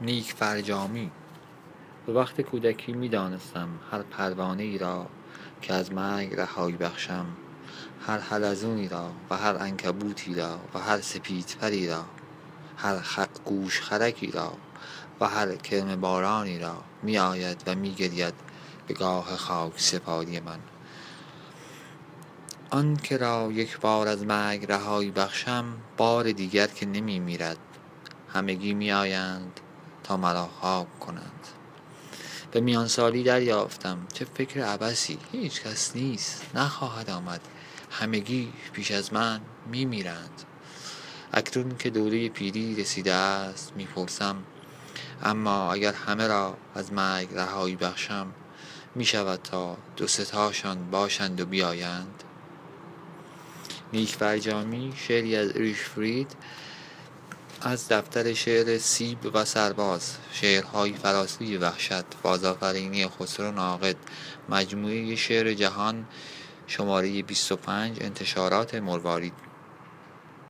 نیک فرجامی. به وقت کودکی می دانستم هر پروانه ای را که از مرگ رهایی بخشم هر حلزونی را و هر عنکبوتی را و هر سپیدپری را هر گوش خرکی را و هر کرم بارانی را می آید و می گرید به گاه خاک سپاری من. آن که را یک بار از مرگ رهایی بخشم بار دیگر که نمی میرد. همگی می آیند مرا خاک کنند. به میان سالی دریافتم. چه فکر عبثی. هیچ کس نیست. نخواهد آمد. همگی پیش از من می میرند اکنون که دوره پیری رسیده است می پرسم اما اگر همه را از مرگ رهایی بخشم می شود تا دو تاشان باشند و بیایند. نیک فرجامی شعری از ریشفرید از دفتر شعر سیب و سرباز شعرهای فراسوی وحشت بازآفرینی خسرو ناقد مجموعه شعر جهان شماره 25 انتشارات مروارید.